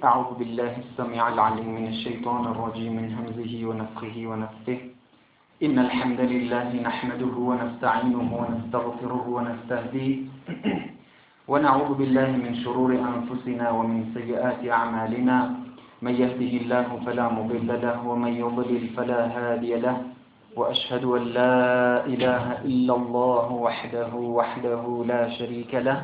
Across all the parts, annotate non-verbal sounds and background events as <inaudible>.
أعوذ بالله السميع العليم من الشيطان الرجيم من همزه ونفخه ونفثه. إن الحمد لله نحمده ونستعينه ونستغفره ونستهديه. ونعوذ بالله من شرور أنفسنا ومن سيئات أعمالنا. من يهده الله فلا مضل له ومن يضلل فلا هادي له. وأشهد أن لا إله إلا الله وحده وحده لا شريك له.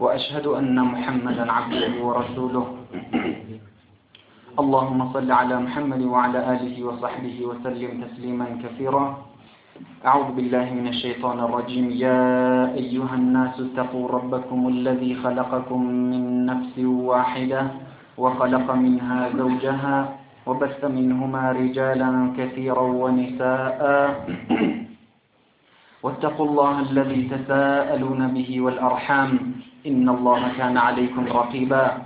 وأشهد أن محمدا عبده ورسوله. <clears throat> اللهم صل على محمد وعلى آله وصحبه وسلم تسليما كثيرا. أعوذ بالله من الشيطان الرجيم. يا أيها الناس اتقوا ربكم الذي خلقكم من نفس واحدة وخلق منها زوجها وبث منهما رجالا كثيرا ونساء. واتقوا الله الذي تساءلون به والأرحام. إن الله كان عليكم رقيبا.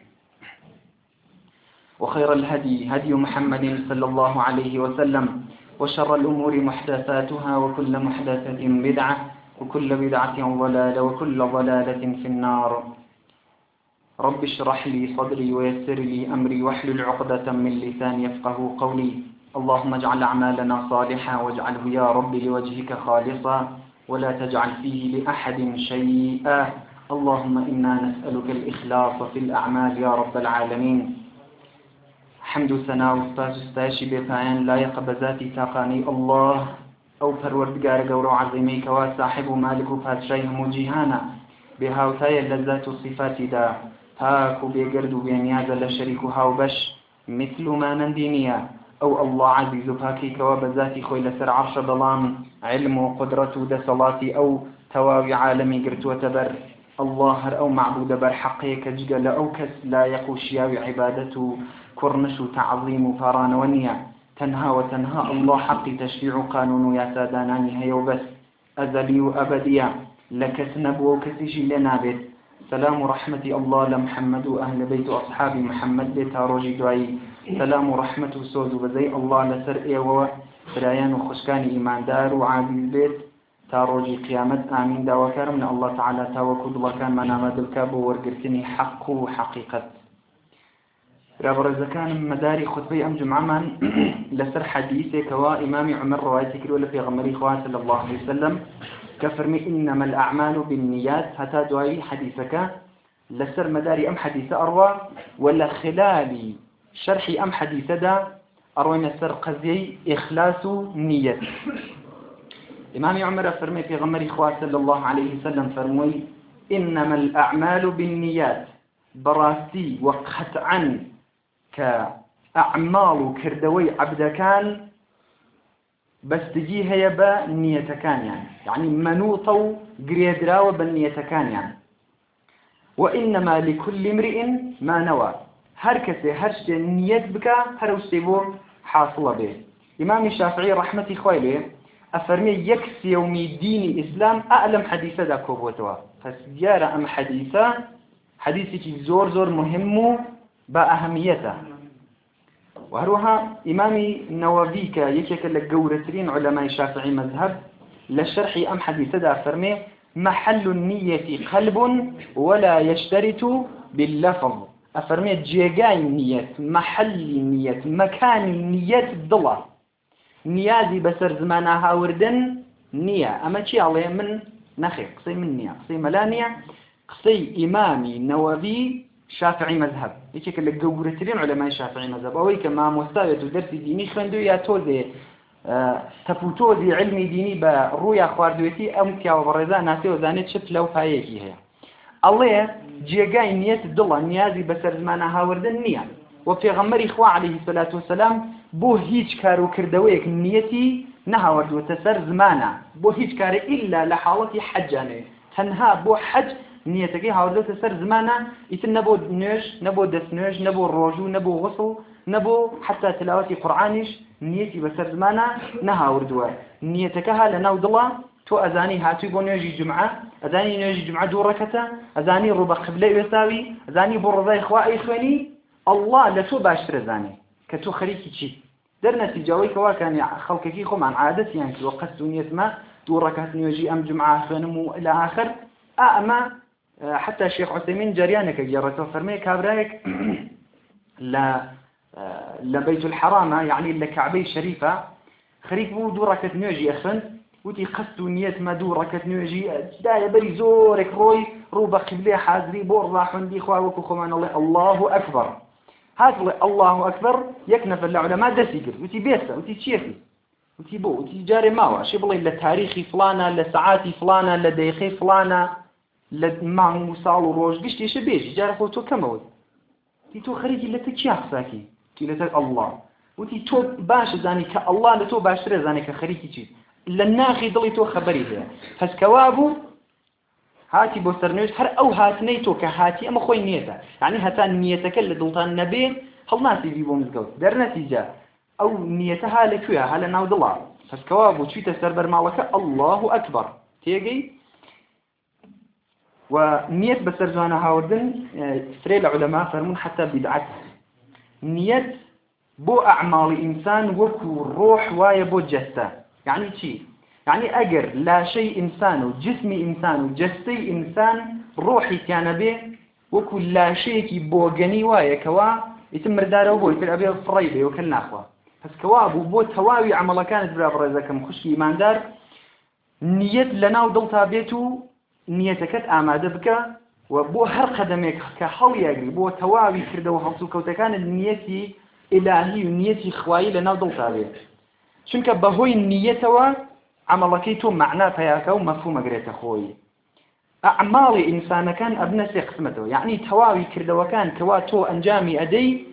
وخير الهدي هدي محمد صلى الله عليه وسلم وشر الأمور محدثاتها وكل محدثة بدعة وكل بدعة ضلالة وكل ضلالة في النار. رب اشرح لي صدري ويسر لي أمري واحلل عقدة من لساني يفقه قولي. اللهم اجعل أعمالنا صالحا واجعله يا رب لوجهك خالصا ولا تجعل فيه لأحد شيئا. اللهم إنا نسألك الإخلاص في الأعمال يا رب العالمين. حمد سنا و سپاس و ستایشی بێپایان لایەقە بەذاتی تاقانی الله. ئەو پەروەردگارە گەورە و عەزیمەی کەوا صاحب و مالک و پادشای هەموو جیهانە بێ هاوتایە لە ذات و صفاتیدا پاک و بێگرد و بێنیازە لە شەریک و هاوبەش مثل و مانەندی نییە ئەو الله عزیز و پاکیکەوە بە ذاتی خۆی لەسەر عەرشە بەڵام علم و قدرەت و دەسەڵاتی ئەو تەواوی عالەمی گرتووەتە بەر الله هەر ئەو معبودە بەر حەقەیە کە جگە لە ئەو کەس لایەق و شیاوی عیبادەت و كرنش وتعظيم وفاران ونيا. تنهى وتنهى الله حق تشريع قانون يا ساداناني هي وبس. أزلي وأبديا لك سنب وكسيشي لنا بيت. سلام ورحمة الله لمحمد وأهل بيت أصحاب محمد بيت روجي دعي سلام ورحمة سوز بزي الله لسر إيوة فرايان وخشكان إيمان دار وعادي بيت. تاروجي قيامت آمين داوكار من الله تعالى تاوكد الله كان منامد الكاب ورقرتني حق وحقيقة رابرزەکانم مەداری خطبەی ئەم جمعمان لەسەر حەدیثێکەوە ئیمامی عمر ڕوايتی کردو لە پێغەمبەری خوا صلی الله عليه وسلم فەرمی إنما الأعمال بالنيات هەتا دوایی حەدیثەکە لەسەر مەداری ئەم حەدیثە ئەڕوا ولا خلالی شرحی ئەم حەدیثەدا ئەڕۆینە سەر قەزیەی ئیخلاس و نیەت إمام عمر فرمي في غمر إخوة صلى الله عليه وسلم فرمي إنما الأعمال بالنيات براستي وقطعا كأعمال كردوي عبدكان بەستگی هەیە بە نیەتەکانیان يعني. منوطە و گرێدراوە بە نیەتەکانیان وإنما لكل امرئ ما نوى. هەر کەسێ هەر شتێ نیەت بکە هەر شتێ بۆ حاصڵە بێ ئیمامی ئەفەرمێ یەک سێومی دینی ئیسلام ئەلم حەدیسەدا کۆبووتەوە پس دیارە ئەم حەدیسە حەدیسێکی زۆر زۆر مهم و وهروها إمامي نوويك يكيك لقورترين علماء الشافعي مذهب لشرح أم حديث دا فرمي محل النية قلب ولا يشترط باللفظ. أفرمي جيجاي النية محل النية مكان النية الضلع نيازي بسر زمانها وردن نية أما شي عليه من نخي قصي من نية قصي ملانية قصي إمامي نووي شافعي مذهب یەکێکە لە گەورەترین علەمای شافعی مەذهب. ئەوەی کە مامۆستاوێت و دەرسی دینی خوێندو یا تۆزێ تەپوتۆزی علمی دینی بە ڕوویا خواردوێتی ئەم پیاوە بەڕێزا ناسیەوە زانێت چ لەو پایەکی هەیە. ئەڵێ جێگای نیەت دڵە نیازی بەسەر زمانە هاوردن نییە. و پێغەمەری خوا عليه الصلاة والسلام بۆ هیچ کار و کردەوەیەک نیەتی نەهاوردووەتە سەر زمانە. بۆ هیچ کارە ئیلا لە حاڵەتی حەجانێ. تەنها بۆ حەج نیەتەکەی هاوردەتە سەر زمانە ئیتر نەبۆ نوێژ نەبۆ دەست نوێژ نەبۆ ڕۆژوو نەبۆ وەسڵ نەبۆ حتا تلاوەتی قورآانیش نیەتی بەسەر زمانە نەهاوردووە. نیەتەکە ها لە ناو دڵە تۆ ئەزانی هاتووی بۆ نوێژی جمعە ئەزانی نوێژی جمعە دوو ڕەکەتە ئەزانی ڕوبە قبلە وێستاوی ئەزانی بۆ ڕزای خوا ئەی خوێنی ئەله لە تۆ باشتر زانێ کە تۆ خەریکی چیت. دەرنەتیجاوی کەواکانی خەڵکەکی خۆمان عادەتیان کردوە قەست و نیەتمە دوو ڕەکات نوێژی ئەم جمعە خوێنم و لە آخر. ئەمە حتى شيخ عثيمين جريانك جرته فرمي كابرايك <clears throat> لا لبيت الحرام يعني لكعبي شريفة. خريف بو دو ركعت نوجي أخن وتي قصد نيت ما دو ركعت نوجي دايا بري زورك روي روبا قبلي حازري بور راح عندي خوا وكو خمان الله الله هات الله أكبر يكنف العلماء دسيقر وتي بيسا وتي تشيفي وتي بو وتي جاري ماوا شي بڵێ لە تاریخی فلانە لە سعاتی فلانە لە دەیخەی فلانە لە مانگ و ساڵ و ڕۆژ گشتێشە بێژی جارە خۆ تۆ کەمەوە تی تۆ خەریکی لە تە چیا قساکی تی لەتەر ئەله وتی تۆ باشە زانی کە ئەله لە تۆ باشترە زانێت کە خەریکی چیت لە ناخی دڵی تۆ خەبەری هەیە هەستکەوا بوو هاتی بۆ سەرنوێژ هەر ئەو هاتنەی تۆ کە هاتی ئەمە خۆی نیێتە یعنی هەتا نیەتەکە لە دڵتان نەبێت هەڵناسیبی بۆ مزگەوت. دەرنەتیجە ئەو نیەتەها لەکوێ ها لە ناو دڵا. فەرکەوا بوو چیتە سەر بەرماڵەکە الله ئەکبەر. تێگەی. و نیەت بەسەر جوانە هاوردن فرێ لە عولەما فەرمون حتا بدعەت نیەت بۆ ئەعماڵی ئینسان وەکو ڕۆح وایە بۆ جەستە. یعنی چی؟ يعني ئەگەر لاشەی ئینسان و جسمی ئینسان و جستەی ئینسان ڕۆحی تیانەبێ وەکو لاشەیەکی بۆگەنی وایە کەوا ئیتم مردارەوە بۆی تر ئەبێ فڕی بێ وکە ناخوا. پسکەوا بوو بۆ تەواوی عملەکانت برا بڕێزەکەم خوشکی ئیماندار نیەت لە ناو دڵتا بێت و نیەتەکەت ئامادە بکە و بۆ هەر قەدەمێک کە هەڵیاگری بۆ تەواوی کردەوە هەڵسو کەوتەکانت نیەتی ئلاهی و نیەتی خوایی لە ناو دڵتا بێت. چونکە بەهۆی نیەتەوە عملكي تو معناه فياكا ومفهوم قريته خوي أعمال إنسان كان أبنى سي قسمته يعني تواوي كردوا كان كوا تو أنجامي أدي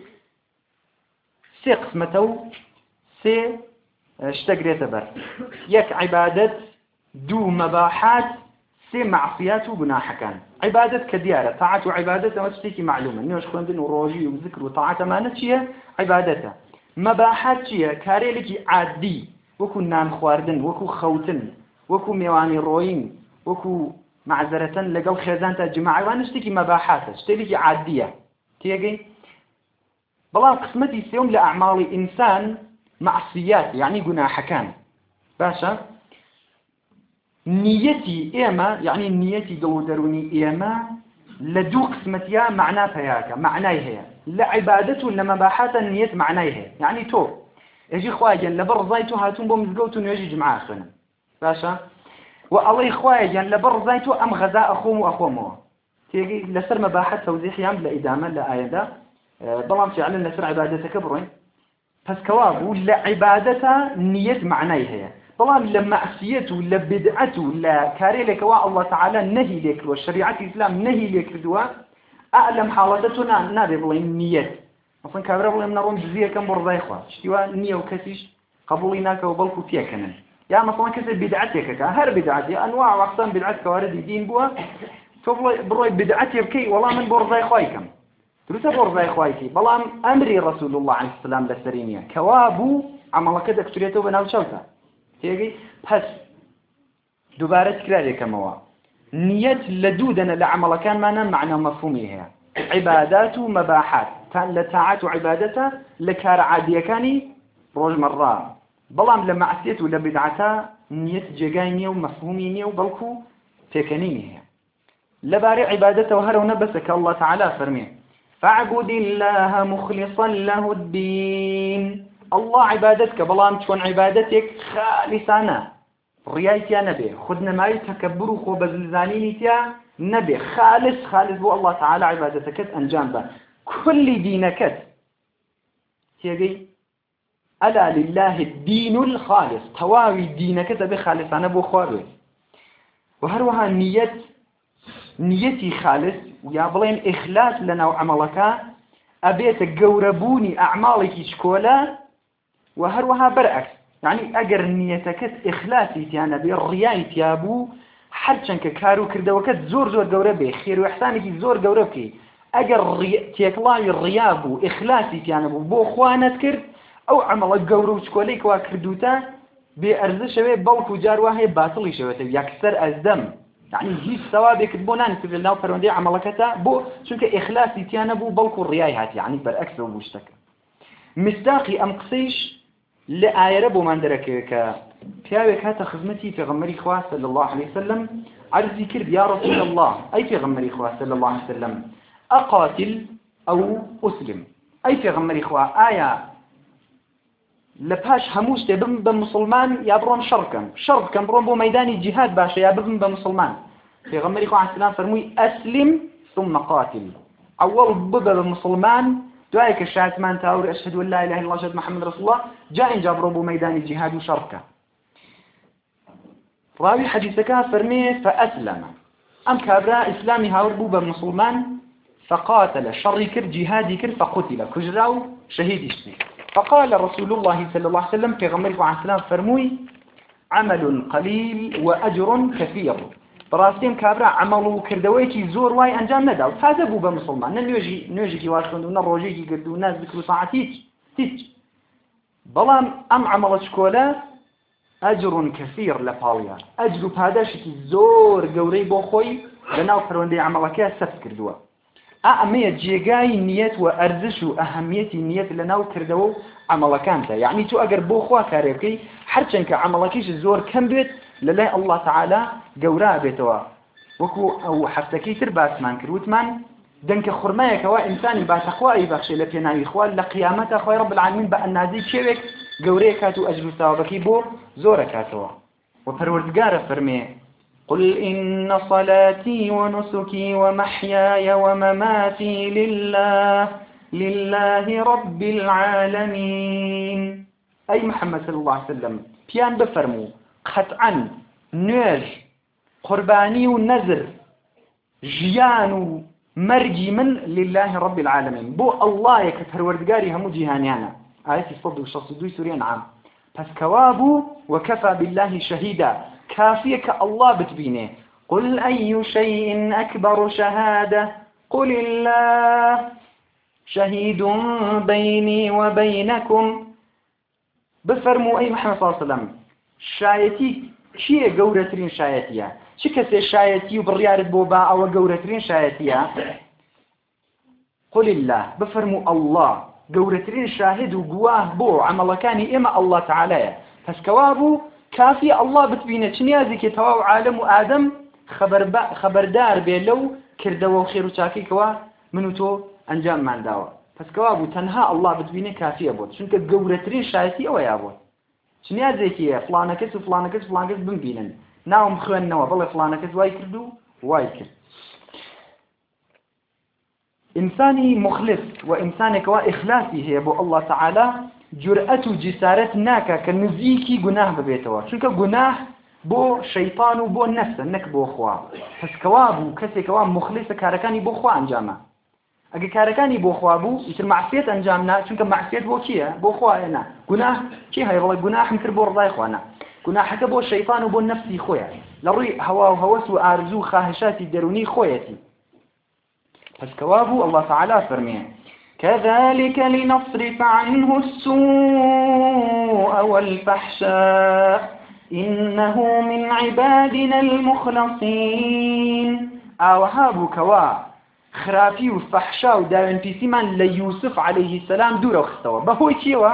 سي قسمته سي اشتقريته بر يك عبادة دو مباحات سي معصيات وبناح كان. عبادة كديارة. طاعة وعبادة ما تشتكي معلومة. نيوش خوندن وروجي وذكر وطاعة ما نتشيه عبادته مباحات چییە کارێکی عادی وەکو نان خواردن وەکو خەوتن وەکو میێوانی ڕۆین وەکو معزەرەتەن لەگەڵ خێزان تا جماعوان شتێکی مەباحاتە شتێکی عادیە. تێگەی؟ بەڵام قسمەتی سێوم لە ئەعماڵی ئینسان معسیات یعنی گوناحەکان. باشە؟ نیەتی ئێمە یعنی نیەتی دڵ و دەرونی ئێمە لە دوو قسمەتیا معنا پەیاکە معنای هەیە. لە عیبادەت و لە مەباحاتە ئێژی خواگەن لەبەر ڕزای تۆ هاتوون بۆ مزگەوت و نوێژی جمعا خوێنن باشە و ئەڵەی خوایەن لەبەر ڕزای تۆ ئەم غەزا ئەخۆم و ئەخۆمەوە تێگەی لەسەر مەباحەت تەوزیحیان لە ئیدامە لە ئاەدا بەڵام فعلا لەسەر عیبادەتەکە بڕۆین پس کەوا بوو لە عیبادەتە نیەت معنای هەیە بەڵام لە مەعسیەت و لە بدعەت و لە کارێکەوە الله لێ کردووە شریعەتی ئیسلام نەهی لێ کردووە ئەلەم حاڵەتە تۆ نابێ بڵێن نیەت مثلا کابرا بڵێم نەڕۆم جزیەکەم بۆ ڕزای خوا شتیوا نییە و کەسیش قبولی ناکەەوە بەڵکو پێکەنن یا مثلا کەسێک بدعەتێکەکە هەر بدعەتی ئەنواع وەختان بدعەت کەواردی دین بووە تۆ بڕۆی بدعەتێ بکەی وەڵام من بۆ ڕزای خوای کەم دروستە بۆ ڕزای خوایکی بەڵام ئەمری ڕسول الله عليه السلام لەسەری نییە کەوا بوو عملەکە دەکتورێتەوە بە ناوچەوتە تێگەی پس دووبارە تکرارێکەمەوە نیەت لە دوو دەنە لە عملەکانمانە معنە مەفهومی هەیە عبادات و مەباحات لە تاعات و عیبادەتە لە کار عادیەکانی ڕۆژمەڕا بەڵام لە مەعسیەت و لە بدعەتە نیەت جێگای نییە و مەفهومی نییە و بەڵکو پێکەنینی هەیە لەبارەی عیبادەتەوە هەرەوە الله تعالى فەرمێ فاعبد الله مخلصا له الدين. الله عبادتك بلام چۆن عیبادەتێک خالصانە ڕیایتیا نەبێ خود نەمای تەکەبر و خۆ بەزلزانینی نەبێ خالص خالص بۆ الله تعالى عیبادەتەکەت ئەنجام بە كل دينكت تيجي ألا لله الدين الخالص. تواوي دينك تبي خالص أنا بو خواري وهروها نية نيتي خالص. ويا بلين إخلاص لنا وعملك. أبيت قوربوني أعمالك شكولا. وهروها برعكس يعني أجر نيتك إخلاصي تيانا بالرياي تيابو هەرچەندکە کار و کردەوەکەت زۆر زۆر گەورە بێ خێر و احسانێکی زۆر گەورە بکەی. ئەگەر تێکڵاوی ڕیا بوو ئیخلاسی تیانە بوو بۆ خوانت کرد ئەو عمەڵە گەورە و چکۆلەی کوا کردوتە بێ ئەرزشەوێ بەڵکو جاروا هەیە باتڵی شەوێتە. یەکسەر ئەزدەم يعني هیچ سوابێکت بۆ نانکرد لە ناو پەروەندەی عمەڵەکەتە بۆ چونکە ئیخلاسی تیانە بوو بەڵکو ڕیای هاتی يعني بەرئەکسەوە بوو شتەکە مستاقی ئەم قسەیش لە ئایرە بۆمان دەرەکەوێت کە پیاوێک هاتە خزمەتی پێغەمبەری خوا صلی الله عليه وسلم. عرضی کرد یا رسول الله. ئەی پێغەمبەری خوا صلی الله عليه وسلم؟ ئەقاتل ئەو ئوسلم ئەی پێغەمبەری خوا ئایا لە پاش هەموو شتێ بم بە مسلمان یا بڕۆم شەڕکەم شەڕ بکەم بڕۆم بۆ مەدانی جیهاد باشە یا ببم بە مسلمان پێغەمبەری خوا فەرمووی ئەسلم ثم قاتل. ئەوەڵ ببە بە مسلمان دوای کە شاتمان تاور ئەشهد لا إله إلا الله محمد رسول الله. جا اینجا بڕۆ بۆ مەدانی جیهاد ڕاوی حەدیثەکە فەرمێ فأسلم. ئەم کابرا ئیسلامی هاور بوو بە مسلمان فقاتل شەڕی کرد جیهادی کرد فقتل کوژرا و شەهیدیش فقال رسول الله صلى الله عليه وسلم في غمر عن سلام فرموي عمل قليل وأجر كثير. براستیم کابرا عمل و کردەوەیکی زۆر وای ئەنجام نەدا و تازە بوو بە مسلمان. نە نوێژی نوێژێکی واشکند و نە ڕۆژێکی گرد و ناز بکر و ساعت هیچ هیچ بەڵام ئەم عملە چکۆلە ئەجر کەسیر لە پاڵیا ئەجر و پاداشێکی زۆر گەورەی بۆ خۆی لەناو پەروەندەی عملەکە سەفت کردووە. ئەمەیە جێگای نیەت و ئەرزش و ئەهەمیەتی نیەت لە ناو کردەوە و عملەکانتە. یعنی تو ئەگەر بۆ خوا کارێکەکەی هەرچەند کە عملەکەیش زۆر کەم بێت لە لای الله تعالا گەورە بێتەوە. وەکو ئەو هەفتەکەی تر باسمان کردوتمان دەنکە خورمایەکەوە ئینسانی باتەخوای بەخشێ لە پێناوی خوال لە قیامەتە خۆی ڕب العالمین بە ئەنازی کێوێک گەورەیە کات و ئەجر و ساوابەکەی بۆ زۆرە کاتەوە. و پەروەردگارە فەرمێ قل إن صلاتي ونسكي ومحياي ومماتي لله لله رب العالمين. أي محمد صلى الله عليه وسلم بيان بفرمو قطعا نوێژ قرباني ونذر جيان مرجي من لله رب العالمين. بو الله يكفر وردقاري همو جيهانيانا صد وشصدوي سوريان عام بس كوابو وكفى بالله شهيدا. كافيك الله بتبينه. قل أي شيء أكبر شهادة. قل الله. شهيد بيني وبينكم. بفرموا أي محمد صلى الله عليه وسلم. شايتي. چییە گەورەترین شایەتە چ کەسێ شایەتی و بڕیارت بۆ با ئەوە شایەتە قل الله. بفرموا الله. گەورەترین شاهد و گواه بۆ عملەکانی ئێمە الله تعالەیە پسکەوا بوو کافی الله بتبینە چ نیازێکی تەواو عالم و ئادەم خەبەردار بێ لەو کردەوە و خێر و چاکیکەوە من و تۆ ئەنجاممان داوە. پسکەوا بوو تەنها الله بتبینە کافیە بۆت چونکە گەورەترین شایەتی ئەوە یا بۆت چ نیازێکیە فلانەکەس و فلانەکەس فلانکەس بمبینن. ناوم خوێندنەوە بڵێ فلانەکەس وای کرد و وای کرد. ئینسانی مخلص و ئینسانێکەوە ئیخلاسی هەیە بۆ الله تعالی جورئەت و جسارەت ناکە کە نزیکی گوناه ببێتەوە. چونکە گوناه بۆ شەیطان و بۆ نەفسە نەک بۆ خوا. پسکەوا بوو کەسێکەوە مخلصە کارەکانی بۆ خوا ئەنجامە. ئەگە کارەکانی بۆ خوا بوو ئیتر معسیێت ئەنجام نا چونکە معسیێت بۆ کیە بۆ خوایەنا گوناه چی هەیە؟ بڵێ گوناحم کرد بۆ ڕضای خوانە گوناحەکە بۆ شەیطان و بۆ نەفسی خۆیە. لە ڕووی هەوا و هەوەس و ئارزوو خاهشاتی دەرونی خۆیەتی. بوو الله تعالی فەرمێ كذلك لنصرف عنه السوء والفحشاء. إنه من عبادنا المخلصين. أوهاب كوا. خرافي وفحشا وداون بيسيمان ليوسف عليه السلام دور اختوا بهو كيوا؟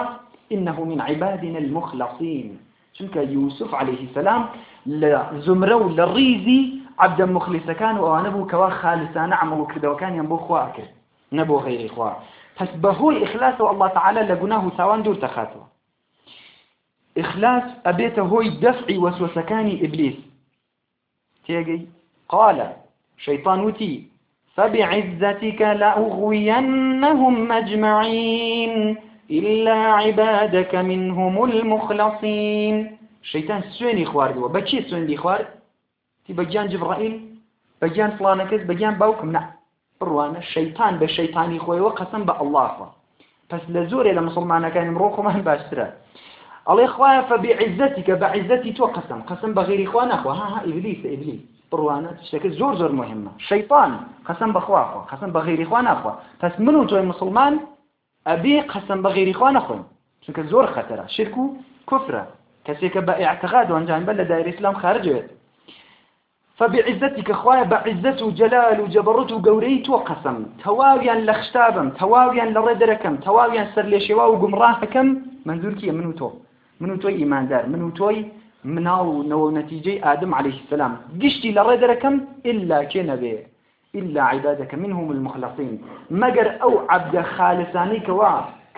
إنه من عبادنا المخلصين. شنك يوسف عليه السلام لزمرو للريزي عبدا مخلصا كان وأنا بو كوا خالصانا عملوا كذا وكان ينبو خواك. نبو غير خوا پس بەهۆی ئیخلاس و الله تعالى لە و تاوان دوور دەخاتەوە ئیخلاس ئەبێتە هۆی دەفعی وەسوسەکانی ئیبلیس تێگەی قال شەیطان وتی فبعزتك لأغوينهم أجمعين إلا عبادك منهم المخلصين. شيطان سويني خواردوا بچي سويني خوارد تي بجان جبرائيل بجان فلانكز بجان باوكم. نعم. بڕوانە شەیتان بە شەیتانی خۆیەوە قەسم بە ئەللهخوا پس لە زۆرێ لە مسلمانەکانی مرۆ خۆمان باشترە ئەڵێ خوایە بە عزەتی تۆ قەسم قەسم بە غیری خوا ها ها ئیبلیس ئیبلیس بڕوانە شتێکە زۆر زۆر مهمە شەیطان قەسم بەخواخوا قەسم بە غیری خوا ناخوا پس من و تۆی مسلمان؟ ئەبێ قەسم بە غیری خوا نەخۆین چونکە زۆر خەتەرە شرک و کوفرە کەسێکە بە اعتقاد وانجان بە لە اسلام خارجوێت فبعزتك خوايا بعزت وجلال وجبروت وقوري تو قسم تواويا لخشتابم تواويا لردركم تواويا سر لشوا وقمراهكم. منزور كي منو تو؟ منو توي ايمان دار منو توي مناو نو نتيجة آدم عليه السلام. قشتي لردركم إلا كنبي إلا عبادك منهم المخلصين. مقر أو عبد خالصاني كوا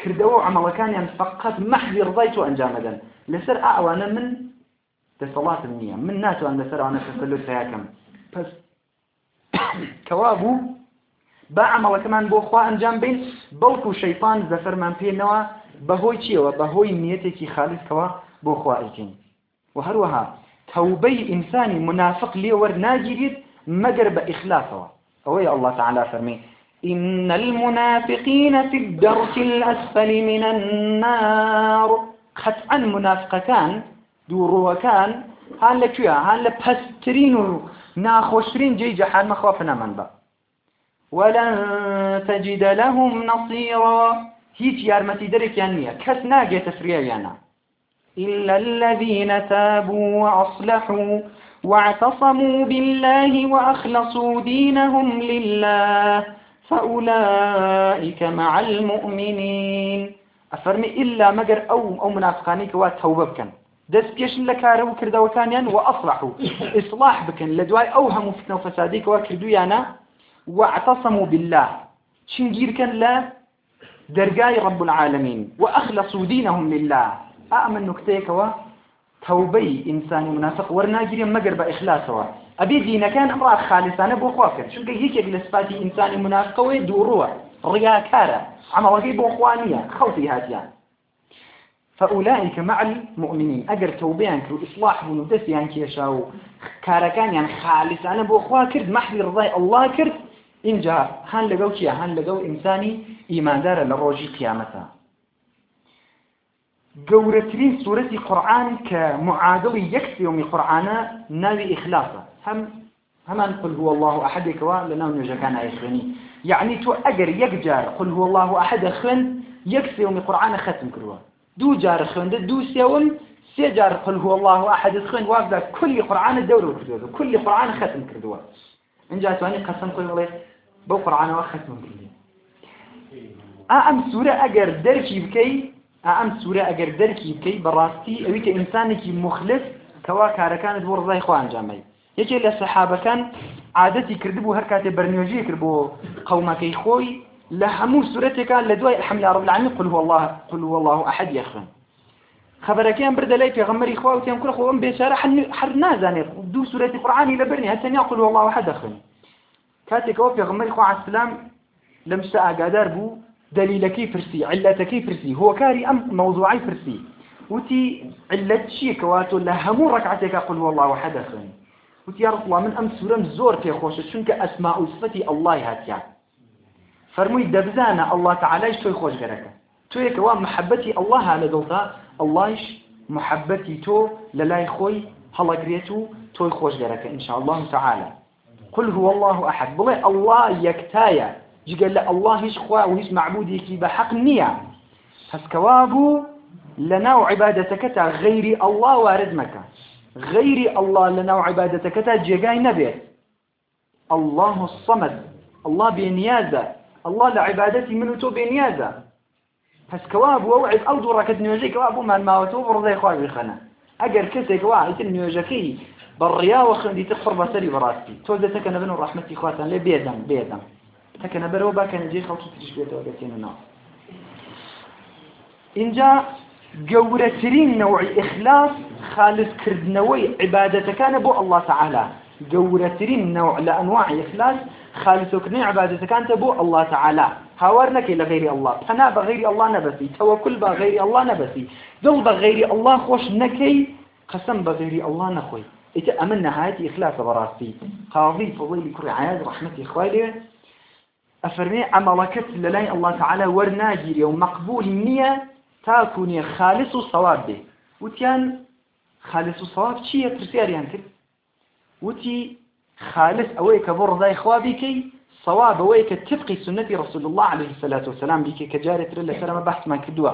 كردو عمل كان يعني فقط محذي رضيت وأنجامدا لسر أعوانا من دەسەڵات نییە من ناتوان لەسەرانە تەسەلوت هەیەکەم پس کەوابوو با عمەڵەکەمان بۆ خوا ئەنجام بین. بەڵکو و شەیطان زەفەرمان پێنەوە بەهۆی چیەوە؟ بەهۆی نیەتێکی خالصکەوە بۆ خوا ئەیکەین. و هەروەها تەوبەی ئینسانی منافق لێ وەرناگیرێت مەگەر بە ئیخلاسەوە ئەوەی الله تعالى فەرمی إن المنافقين في الدرك الأسفل من النار. قطعا منافقتان دووڕوەکان هان لەکوێ هان لە پەستترین و ناخۆشترین جێی جەحان بە. ولن تجد لهم نصيرا. هیچ یارمەتی دەرێکیان نییە. کەس ناگێتە فریاویانە. إلا الذين تابوا وأصلحوا واعتصموا بالله وأخلصوا دينهم لله فأولئك مع المؤمنين. أفرمي إلا مجر أو أو منافقاني كوا دەست پێشن لە کارە و کردەوەکانیان و ئەصلح و ئیصلاح بکەن لە دوای ئەو و واعتصموا بالله. چنگیرکەن لە دەرگای رب العالمين وأخلصوا دينهم لله. أأمن نكتيكوا توبي إنسان منافق ورناجري مقر بإخلاصوا أبي دين كان أمر خالصانة بو خواكر شو هيك لسباتي إنسان منافق ودوروا رياكارة عمل بو خوانية خوتي هاتيان فأولئك مع المؤمنين. أجر توبيان كرو إصلاح بنو دسيان كيشاو. كاركان يعني خالص. أنا بو أخوة كرد محضي رضاي الله كرد. إنجا هان لقو كيا؟ هان لقو إنساني إيمان دار لروجي قيامتها قورترين سورة قرآن كمعادل يكفي يومي قرآن ناوي إخلاصة. هم همان قل هو الله أحد كوا لنا نجا كان إخواني يعني تو أجر يكجار قل هو الله أحد أخوان يكفي يومي قرآن ختم كروه. دو جار خوێندە دو سێوم سێ جار قل هو الله أحد خوێن وابدا كل قرآن الدولة کردووە كل قرآن ختم کردووە اینجا توانی قسم خۆی بڵێ بەو قورآانەوە ختم کردی. ئەم سوورە ئەگەر دەرکی بکەی ئەم سوورە ئەگەر دەرکی بکەی بەڕاستی ئەوی کە ئینسانێکی مخلف کەوا کارەکانت بۆ ڕزای خۆ ئەنجامەی یەکێ لە سەحابەکان عادەتی کردبوو هەر کاتێ بەرنێژی کرد بۆ قەومەکەی خۆی لهمو سورتك لدواء الحمد لله رب العالمين. قل هو الله قل هو الله أحد يخن خبركيان برد لي في غمري خواتي كل خوهم بيشارة حر نازاني دو سورة القرآن لبرني هسه يقول هو الله أحد يخن كاتك وفي غمري خو على السلام لم قادر بو. دليلكي فرسي علتكي فرسي. هو كاري أم موضوعي فرسي. وتي علت شيء كواتو لهمو ركعتك. قل هو الله أحد يخن وتي يا رسول الله من أم سورة زور في خوش شنك أسماء صفتي الله هاتيان فرمووی دەبزانە الله تعالایش تۆی خۆشگەرەکە تۆیەکەوە محەبەتی الله لە دڵتا اللهش محەبەتی تۆ لە لای خۆی هەڵەگرێت و تۆی خۆشگەرەکە إن شاء الله تعالى. قل هو الله أحد. بڵێ الله یەکتایە. جگە لە الله هیچ خوا و هیچ معبودێکی بە حەق نییە. هەستکەوا بوو لە ناو عیبادەتەکەتا غەیری الله وارد مەکە. غەیری الله لە ناو عیبادەتەکەتا جێگای نەبێت. الله الصمد. الله بێنیازە. الله لعبادتي منه تو بنيازة بس كواب ووعد أو دورك نيوجي كواب ما الماوتو برضي خواه بخنا أجر كسي كواب النيوجكي بالريا وخندي تخفر بسري براسي. توزة تكن بنو رحمتي خواتان لي بيدم بيدم. تكن برو باكن جي خلصو تشبيه توقتين النار. إنجا گەورەترین نەوعی ئیخلاص خالص کردنەوەی عیبادەتەکانە بۆ الله تعالى. گەورەترین نەوع لە ئەنواعی ئیخلاص خالصكني عبادتك أنت بو الله تعالى. هاورنك لغير الله. فنا بغير الله نبسي. توكل بغير الله نبسي. دل بغير الله خوش نكي. قسم بغير الله نخوي. أمن نهاية إخلاص براسي قاضي فضيل كل عياد رحمتي إخوالي أفرمي عملكت للاي الله تعالى ورناجري ومقبول النية تاكوني خالص الصواب به وتيان خالص الصواب شيء ترسياريان كده وتي خالص بۆ ڕزای خوا بیکەی صواب کە تبقی سنەتی رسول الله عليه الصلاة والسلام بیکە کە جارێترە لەسەرمە بەحثمان کردووە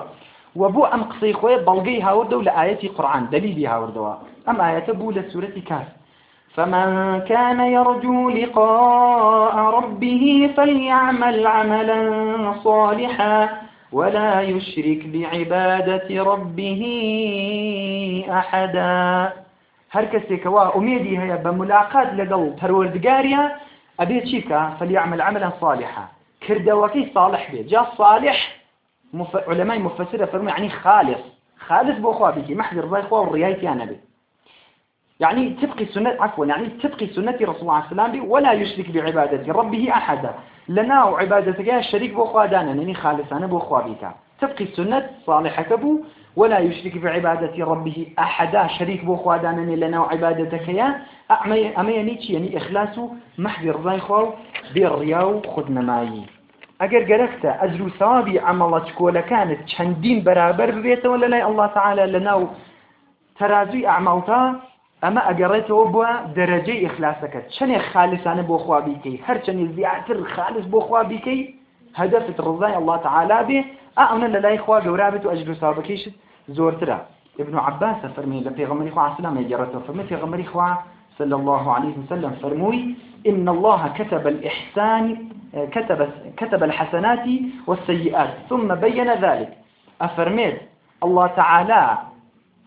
وبو أم قصي خويا بلغي هاوردو لآية قرآن دليل هاوردو أم آية بو لسورة كاف فمن كان يرجو لقاء ربه فليعمل عملا صالحا ولا يشرك بعبادة ربه أحدا. هر کەسێکەوە ئومێدی هەیە بە ملاقات لەگەڵ پەروەردگاریە ئەبێ چیکە؟ فليعمل عملا صالحا. کردەوەکەی صالح بێت جا صالح. علماء مفسرة فرمي يعني خالص. خالص بو أخوة بيكي محضر ضي أخوة والريايتي أنا بي يعني تبقي سنة عفوا يعني تبقي سنة رسول الله عليه وسلم ولا يشرك بعبادة ربه أحدا. لنا وعبادتك الشريك بو أخوة دانا يعني خالص أنا بو أخوة بيكا تبقي سنة صالحة بو ولا يشرك بعبادة ربه أحدا. شريك بو أخوة دانا يعني لنا وعبادتك يا. أما يعني يعني إخلاص محضر ضي أخوة بالرياو خد نمايي ئەگەر گەرەختە ئەجر و سەوابی ئەمەڵە چکۆلەکانت چەندین بەرابەر ببێتەوە لە لای الله تعالى لە ناو تەرازوی ئەعماڵتا ئەمە ئەگەڕێتەوە بووە دەرەجەی ئیخلاسەکەت چنێ خالصانە بۆ خوا بیکەی هەرچەنی زیاتر خالص خوا بیکەی هەدەفت ڕزای الله تعالى بێ ئەوە لە لای خوا گەورابێت و ئەجر و ابن عباس فرمي لبيغمري خوا عسلام يجرته فرمي في خوا صلى الله عليه وسلم فرموي إن الله كتب الإحسان كتب, كتب الحسنات والسيئات ثم بين ذلك. أفرميت الله تعالى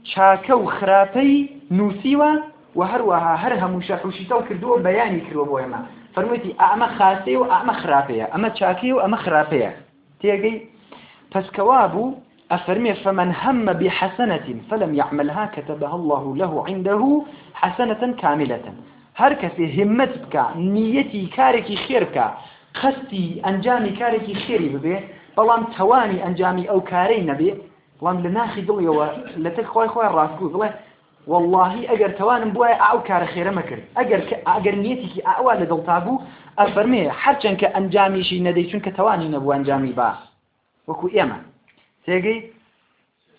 شاكو خرابي نوسيوة وهروها هرها مشاحوشيتا وكردوه بياني كردوه بوهما فرميتي أعمى خاسي وأعمى خرابية أما شاكي وأما خرابية تيجي؟ فسكوابو أفرمي فمن هم بحسنة فلم يعملها كتبها الله له عنده حسنة كاملة. هر کەسێ همت بکە نیەتی کارێکی خێر بکە خستی ئەنجامی کارێکی خێری ببێ بەڵام توانی ئەنجامی ئەو کارەی نەبێ بەڵام لە ناخی دڵیەوە لە تەک خۆی خۆی ڕاستگو بڵێ واللهی ئەگەر توانم بواە ئاو کارە خێرەمە کرد ئەگەر ئەگەر نیەتێکی ئاوا لە دڵتا بوو ئەفەرمێ هەرچەند کە ئەنجامیشی نەدەی چونکە توانی نەبوو ئەنجامی با. وەکو ئێمە. تێگەی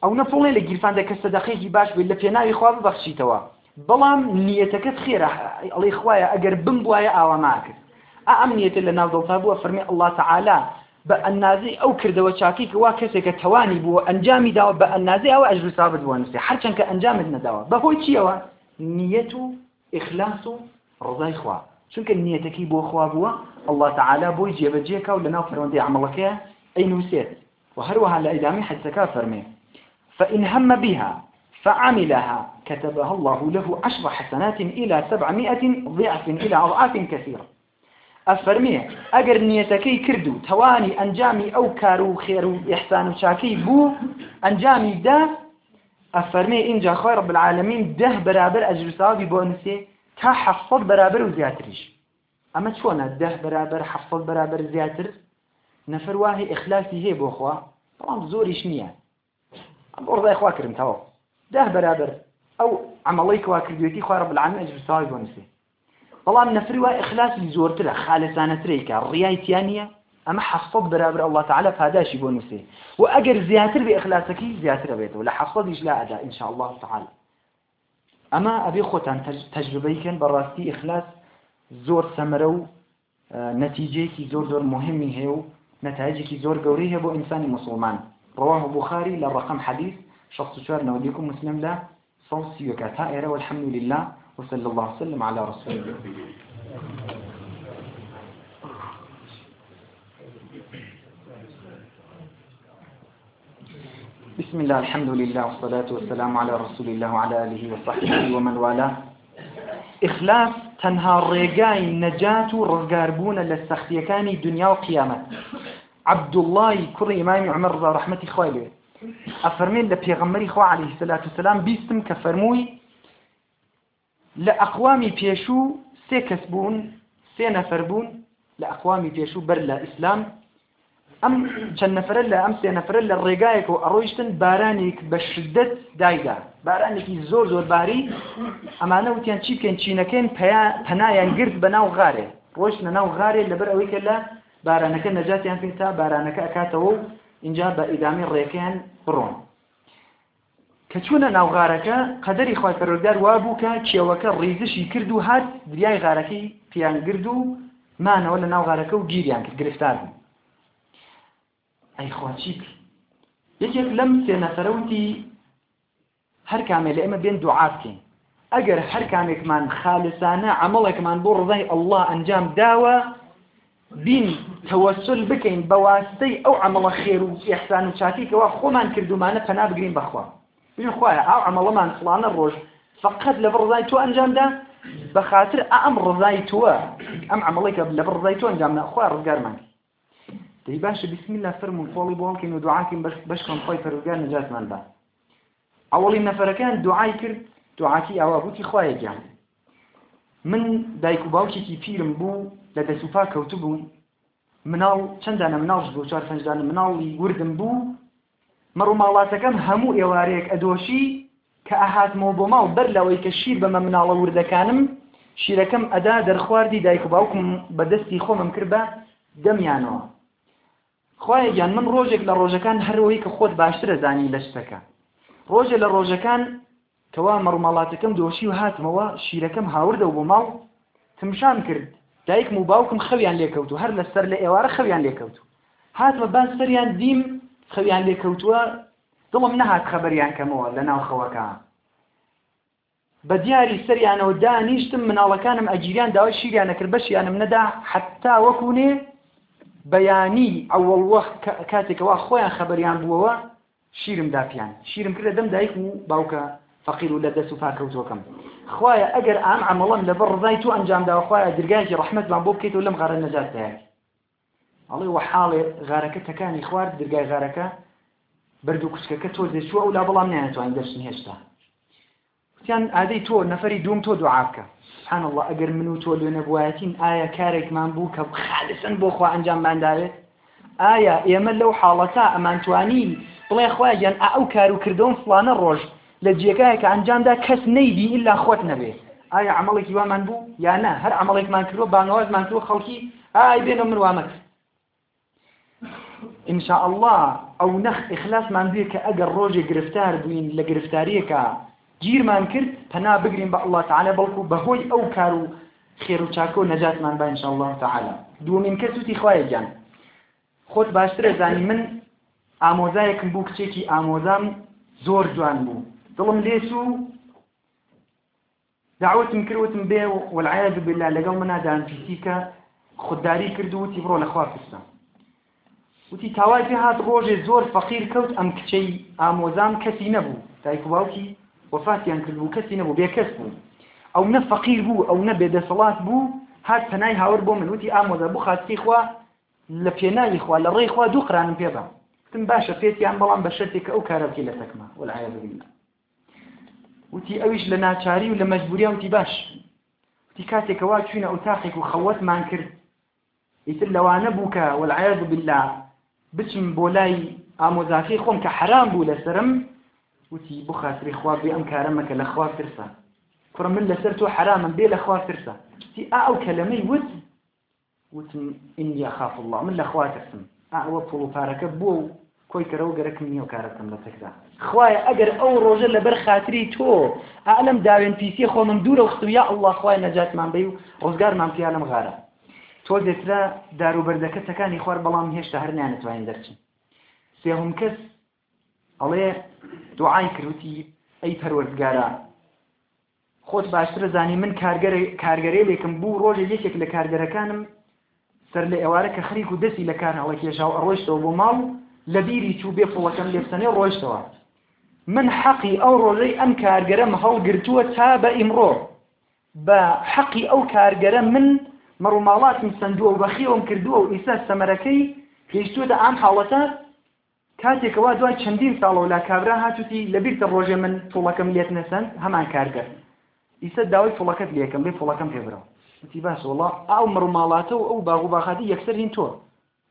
ئەو نەفڵێ لە گیرفاندە کە سەدەقێکی باش بێت لە پێناوی خوا ببەخشیتەوە. بەڵام نیەتەکەت خێرە. ئەڵی خوایە ئەگەر بم بواە ئاوا ناکرد ئەمنیەتە لە ناو دڵتا بووە فەرمی الله تعالی بە ئەنازی ئەو کردەوە چاکی کە وا کەسێکە توانی بووە ئەنجامی داوە بە ئەنازی ئەوە ئەجر سابت بووە نووسێ. هەرچەند کە ئەنجامت نەداوە. بەهۆی چیەوە نیەت و ئیخلاس و ڕزای خوا. چونکە نیەتەکەی بۆ خوا بووە الله تعالی بۆی جێبەجێکە و لە ناو فەرەوەندەی عملەکەیە ئەی نووسێت وهروها لإدامي حدثك فرمي فإن هم بها فعملها كتبها الله له عشر حسنات إلى سبعمائة ضعف إلى أضعاف كثيرة. ئەفەرمێ ئەگەر نیەتەکەی کرد و توانی ئەنجامی ئەو کار و خێر و ئحسان و چاکەی بوو ئەنجامی دا ئەفەرمێ اینجا خۆی رب العالمین ده بەرابەر ئەجرساوی بۆ نووسێ تا حەفڵ بەرابەر و زیاتریش ئەمە چۆنە ده بەرابەر حەفڵ بەرابەر زیاتر نەفەر واهی ئەخلاسی هەیە بۆ خوا بەڵام زۆریش نییە. ئەم ڕزای خوا کردم تەوە ده بەرابەر ئەو عمەڵی کوا کردوێتی خوا رب العالمین ئەجرساوی بۆ نووسێ بەڵام نەفری وای ئەخلاسی زۆرترە خالەسانەترێکە ڕیایتیانە ئەمە حەفڵ بەرابر الله تعالى پاداشی بۆ نووسێ و ئەگەر زیاتر بێ ئەخلاسەکەی زیاتر بێتەوە لە حەفڵیش لا ئەدا إن شاء الله تعالى ئەمە ئەبێ خۆتان تەجربەیکەن بەڕاستی ئەخلاس زۆر سەمەرە و نەتیجەیەکی زۆر زۆر مهمی هەیە و زۆر گەورەی هەیە بۆ ئینسانی مسلمان. رواه بخاري للرقم حديث. شخص شوار نوديكم مسلم لا. صوصي وكتائر والحمد لله. وصلى الله وسلم على رسول الله. بسم الله الحمد لله والصلاة والسلام على رسول الله وعلى آله وصحبه ومن والاه. إخلاص تنها الرقاي نجاة ورقاربون للسختيكاني دنيا وقيامة عبد الله كر إمام عمر رحمة خوالي أفرمين لبيغمري خوا عليه الصلاة والسلام بيستم كفرموي لە ئەقوامی پێشوو سێ کەس بوون سێ نەفەر بوون لە ئەقوامی پێشوو بەر لە ئیسلام. ئەم چەند نەفرە لە ئەم سێ نەفرە لە ڕێگایەک و ئەڕۆیشتن بارانێک بە شدت دایدا. بارانێکی زۆر زۆر باری. ئەمانە وتیان چی بکەین چینەکەین پەنایان گرت بە ناو غارێ. ڕۆشت لە ناو غارێ لەبەر ئەوەی کە لە بارانەکە نەجاتیان پێ تا بارانەکە ئەکاتەوە و اینجا بە ئیدامی ڕێکیان بڕۆن. کە چوونە ناو غارەکە قەدەری خی پەرۆدار وا بوو کە کێوەکە ڕێزشی کرد و هات دریای غارەکەی پیان گرد و مانەوە لە ناو غارەکە و گیریان کرد گرفتار بوو. ئەی خواچی یەکێک لەم سێ نەفەرەوتی هەر کامێ لە ئێمە بێن دوعا بکەین. ئەگەر هەر کامێکمان خالسانە عمڵێکمان بۆ ڕزای ئەله ئەنجام داوە بین تەوەسل بکەین بە واستەی ئەو عمڵە خێر و ئێحسان و چاکیکەوە خۆمان کردومانە پەنا بگرین بەخوا. بژن خوایە ئەو عمڵەمان فڵانە ڕۆژ فقط لە ڕزای تۆ ئەنجامدا؟ بە خاطر ئەم ڕزای تۆە ئەم عمڵێکە لە ڕزای تۆ ئەنجامنا خوا ڕزگارمان. دەی باشە بسم الله فەرمون فۆڵی بۆڵکەین و دوعاکەین بەشکەم خۆی پەروگار نەجاتمان بە. ئەوڵی نەفەرەکان دوعای کرد دوعاکی ئەوە بوتی خوایە گیان. من دایک و باوکێکی پیرم بوو لە دەسوپا کەوتو بوون. مناڵ چەندانە مناڵش بوو؟ چوار پنجدانە مناڵی وردم بوو. مەڕ و ماڵاتەکەم هەموو ئێوارەیەک ئەدۆشی کە ئاهاتمەوە بۆ ماڵ بەر لەوەی کە شیر بەمە مناڵە وردەکانم شیرەکەم ئەدا دەرخواردی دایک و باوکم بەدەستی خۆمم کرد بە دەمیانەوە. خۆی گیان من ڕۆژێک لە ڕۆژەکان هەرەوەی کە خۆت باشترە زانی لە شتەکە ڕۆژێ لە ڕۆژەکان کەوا مەڕماڵاتەکەم دۆشی و هاتمەوە شیرەکەم هاوردە بۆ ماڵ تمشان کرد. دایکم و باوکم خەویان لێکەوت و هەر لەسەر لە ئێوارە خەویان لێکەوت هاتمە باز سەریان دیم خەویان لێکەوتووە دڵم نەهات خەبەریان کەمەوە لە ناو خەوەکە بە دیاری سەریانەوە دانیشتم مناڵەکانم ئەگیریان داوای شیریانە کرد بەشیانم نەدا حتا وەکوونێ بەیانی ئەوڵ وەخت کاتێکەوە خۆیان خەبەریان بووەوە شیرم داپیان. شیرم کردە دەم دایک و باوکە فەقیر و لە دەست و پاکەوتۆکەم خوایە ئەگەر ئام عمەڵم لەبەر ڕزای تو ئەنجام داوە خوایە درگایکی ڕەحمەتمان بۆ بکەیتەوە لەم غارە نەجات دایک ئەڵێ وە حاڵێ غارەکە تەکانی خوارد درگای غارەکە بەرد و کوچکەکە تۆ دێشوە ئەو لا بەڵام نیانەتوانین دەرچن هێشتا وتیان ئادەی تۆ نەفەری دوم دوعا بکە سبحان الله ئەگەر من و تۆ لێ نەبوایەتین ئایا کارێکمان بوو کە خالسن بۆ خوا ئەنجاممان داوێت ئایا ئێمە لەو حاڵەتا ئەمانتوانی بڵێ خوایان ئەو کار و کردەوە فلانە ڕۆژ لە جێگایە کە ئەنجامدا کەس نەیدی ئللا خۆت نەبێ. ئایا عمڵێکی وامان بوو؟ یا نە هەر عمڵێکمان کردوە بانەوازمان کردوە خەڵکی؟ ئای بێنە من وامەکرد ئینشاء الله ئەو نەخ ئخلاسمان بێ کە ئەگەر ڕۆژێ گرفتار بووین لە گرفتاریەکە گیرمان کرد پەنا بگرین بە الله تعالی بەڵکو بەهۆی ئەو کار و خێر و چاکۆ نەجاتمان با ئینشاء الله تعالی دومین کەس وتی خوایە گیان خۆت باشترە زانی من ئامۆزایەکم بوو کچێکی ئامۆزام زۆر جوان بوو. دڵم لێسوو دعوتم کردوتم بێ والعیاذ بالله لەگەڵ منە دانپیسیکە خودداری کردو وتی بڕۆ لە خوا پستم وتی تاوای پێ هات ڕۆژێ زۆر فەقیر کەوت ئەم کچەی ئامۆزام کەسی نەبوو. دایک و باوکی وفاتیان کرد بوو کەسی نەبوو بێکەس بوو. ئەو نە فەقیر بوو ئەو نە بێدەسەڵات بوو هات پەنای هاور بۆ من. وتی ئامۆزە بوو خاستی خوا لە پێناوی خوا لە ڕێی خوا دوو قرانم پێ بە. تم باشە پێتیان بەڵام بە شەرتێکە ئەو کارەکەی لە تەکمە. والعیاذ بالله. وتی ئەویش لە ناچاری و لە وتی باش. وتی کاتێکەوە چوینە ئەوتاقێک و خەوەتمان کرد ئیتر لەوانە بووکە والعیاذ بالله. بچم بۆ لای ئامۆزاکەی خۆم کە حرام بوو لەسرم وتی بۆ خاتری خوا بێ ئەم ترسە کوڕە من بێ لە خوا ترسە تی ئا ئەو کەلەمەی وت. وتم ئینی خاف الله من لە خوا ترسم. ئەوە پڵ و پارەکە کۆی کەرەوە گەرەکم نییە و کارەکەم لە تەکدا. خوایە ئەگەر ئەو ڕۆژە لەبەر خاتری تۆ ئالم داوێن پیسی خۆ من دوورە وختویا الله خوای نەجاتمان بێ و ڕۆزگارمان پیانم غارە. تۆ دێترا داروبەردەکە تەکانی خوار بەڵام هێشتا هەر نیانەتوانین دەرچین. سێهم کەس ئەڵێ دوعای کروتی ئەی پەروەردگارە. خۆت باشترە زانی من کارگەرێ لێکم بوو ڕۆژە یەکێک لە کارگەرەکانم سەر لە ئێوارە کە خەریک و دەستی لە کار هەڵە کێشاو ئەڕۆیشتەوە بۆ ماڵ لە بیری چوو بێ فڵەکەم لێبسەنێ ڕۆیشتەوە. من حەقی ئەو ڕۆژەی ئەم کارگەرەم هەڵگرتووە تا بە ئیمڕۆ. بە حەقی ئەو کارگەرە من مەڕووماڵاتم سندووە و بەخیەوەم کردووە و ئیسا سەمەرەکەی پێشتووەدە ئام حاڵەتە کاتێکەوە دوای چەندین ساڵەوە لا کابرا هاتوتی لەبیرتە ڕۆژێ من فوڵەکەم لێت نەسەند هەمان کارگەر. ئیسە داوای فوڵەکەت لێکم بێ فوڵەکەم پێبرەوە وتی باش وڵا ئاو مەڕووماڵاتە و ئەو باغ و باخاتی یەکسەر هین تۆ.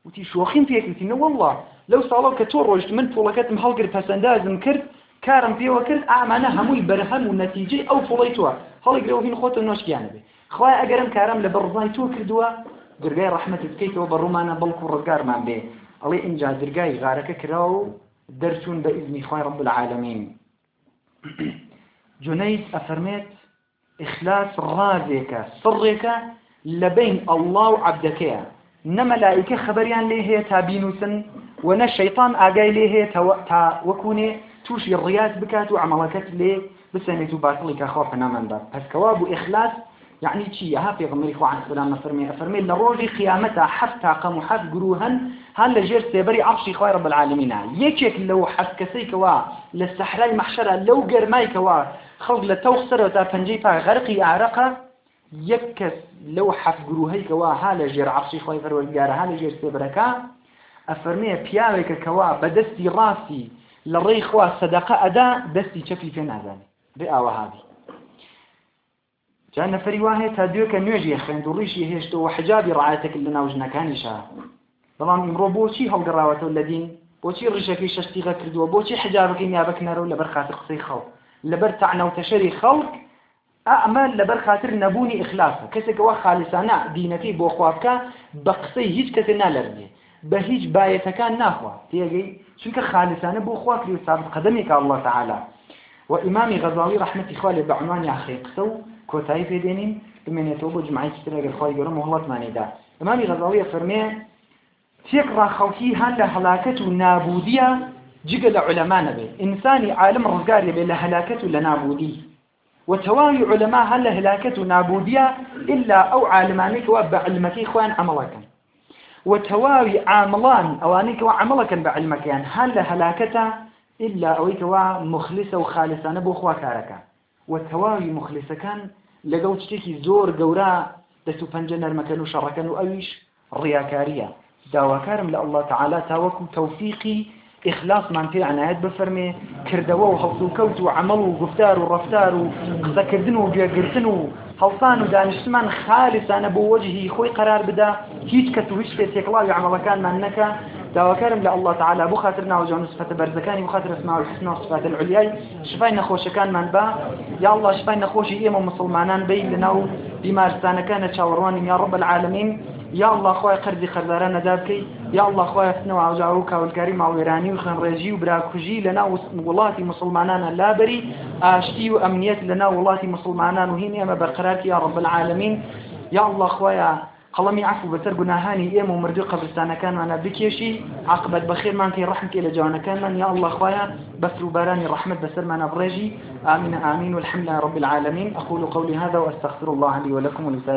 وتی شۆخیم پێکوتی نەوەڵڵا لەو ساڵەوە کە تۆ ڕۆژت من فوڵەکەتم هەڵگر پەسەندازم کرد کارم پێوە کرد ئامانە هەمووی بەرهەم و نەتیجەی ئەو فوڵی تووە هەڵیگرەوە هین خۆتە نۆشکیانە بێ. خخوای ئەگەرم کارم لە بەڕزای تۆ کردووە گرگای ڕحمەتت بکەیتەوە بە ڕوومانە بەڵکو ڕزگارمان بێ. ئەڵێ ئینجا درگای غارەکە کراوە و دەرچوون بە ئیزنی خوای ڕب العالمین. جنيد أفرميت إخلاص رازك سرك لبين الله وعبدك نملائكة خبريان ليه تابينوسن ونا الشيطان آقاي ليه تا وكوني توشي الرياض بكاتو عملكت ليه بسنة باطلي كخوف نامن باب بس كواب إخلاص يعني چی؟ ها پیغمبری خو عن سلام فرمي فرمي لروجي قيامتها حتى قام حد جروهن هل لجير سيبري عرشي خوي رب العالمين يكيك لو حد كسيك وا للسحراء محشرة لو جرمايك وا خلق یەک کەس لەو حەف گروهەیکەوە ها لە ژێر عەفشی خۆی فەروەردگارە ها لە ژێر سێبرەکە ئەفەرمەیە پیاوێکە کەوا بە دەستی ڕاستی لە ڕێی خوا سەدەقە ئەدا دەستی چەپی پێ نازانێت بێ ئاوە هادی جان نەفەری واهەیە تا دوێکە نوێژی خوێند و ڕیشی هێشتەوە حجابی ڕعاتێک لە ناوژنەکانیشە بەڵام ئیمڕۆ بۆچی هەڵگەڕاوەتەوە لە دین؟ بۆچی ڕژەکەی شەشتیغە کردووە؟ بۆچی حجابەکەی یابەکنەرەوە لەبەر خاتر قسەی خەڵ؟ لەبەر تەعنەوتەشەری خەڵک ئەمە لەبەر خاتر نەبوونی ئیخلاسە کەسێکەوە خالسانە دینەکەی بۆ خوابکە بە قسەی هیچ کەسێ نالەرنێ بە هیچ بایەتەکان ناخوا تێگەی چونکە خالسانە بۆ خوا کری و سابت قەدەمێکە الله تعالی. وإمام غزاوي رحمة إخوالي بعنوان يا قسو كوتاي في دينين بمنيتو بو جمعي أجر خواهي قرم مهلط ماني دا إمام غزاوي فرمي تيقرا خوكي هان لهلاكة نابودية جقل علماء نبي إنساني عالم وتواوي علماء هل لهلاكة نابودية إلا أو عالمانيك وبعلمك إخوان عملك. وتواوي عاملان أوانيك وعملك بعلمك. يعني هل لهلاكة إلا أويكوا مخلصة وخالصة بۆ خوا کارەکە و تەواوی مخلسەکان لەگەڵ شتێکی زۆر گەورە دەست و پەنجە نەرمەکەن و شەڕەکەن و لە إخلاصمان پێ عنایەت بفەرمێ کردەوە و هەڵسو کەوت و عمل و گفتار و ڕفتار و قسەکردن و گوێگرتن و هەڵسان و دانیشتمان خالصانە بۆ وەجهی خۆی قرار بدا کەس و هیچ شتێک تێکڵاوی عملەکانمان نەکە داواکارم لە الله تعالى. بۆ خاطر ناوجان سفەتە بەرزەکانی بۆ خاطر أسماء الحسنى وصفات العلیای شفای نەخۆشەکانمان با. یا الله شفای نەخۆشی ئێمە مسلمانان بی لەناو بیمارستانەکانە چاوەڕوانی یا رب العالمین یا الله خوای قرضی خەردارە نەدا بکەی یا الله فتنەوە ئاوجا و کاولکاری ماوێرانی و خوێنڕێژی و براکوژی لەناو وڵاتی مسلمانانە لابەری ئاشتی و ئەمنیەت لەناو وڵاتی مسلمانان و هین ئێمە بەرقرارکی یا رب العالمین یا الله خوایە قەڵەمی عفو بەسەر گوناهانی ئێمە و مردوو قبرستانەکانمانە بکێشی عاقبەت بەخێرمان کەی ڕحمکێ لە یا الله خوایە بەسر و بارانی ڕحمت بەسەرمانە بڕێژی آمين آمين والحمد لله رب العالمين. أقول قولي هذا وأستغفر الله لي ولكم ولسائر